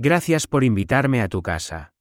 Gracias por invitarme a tu casa.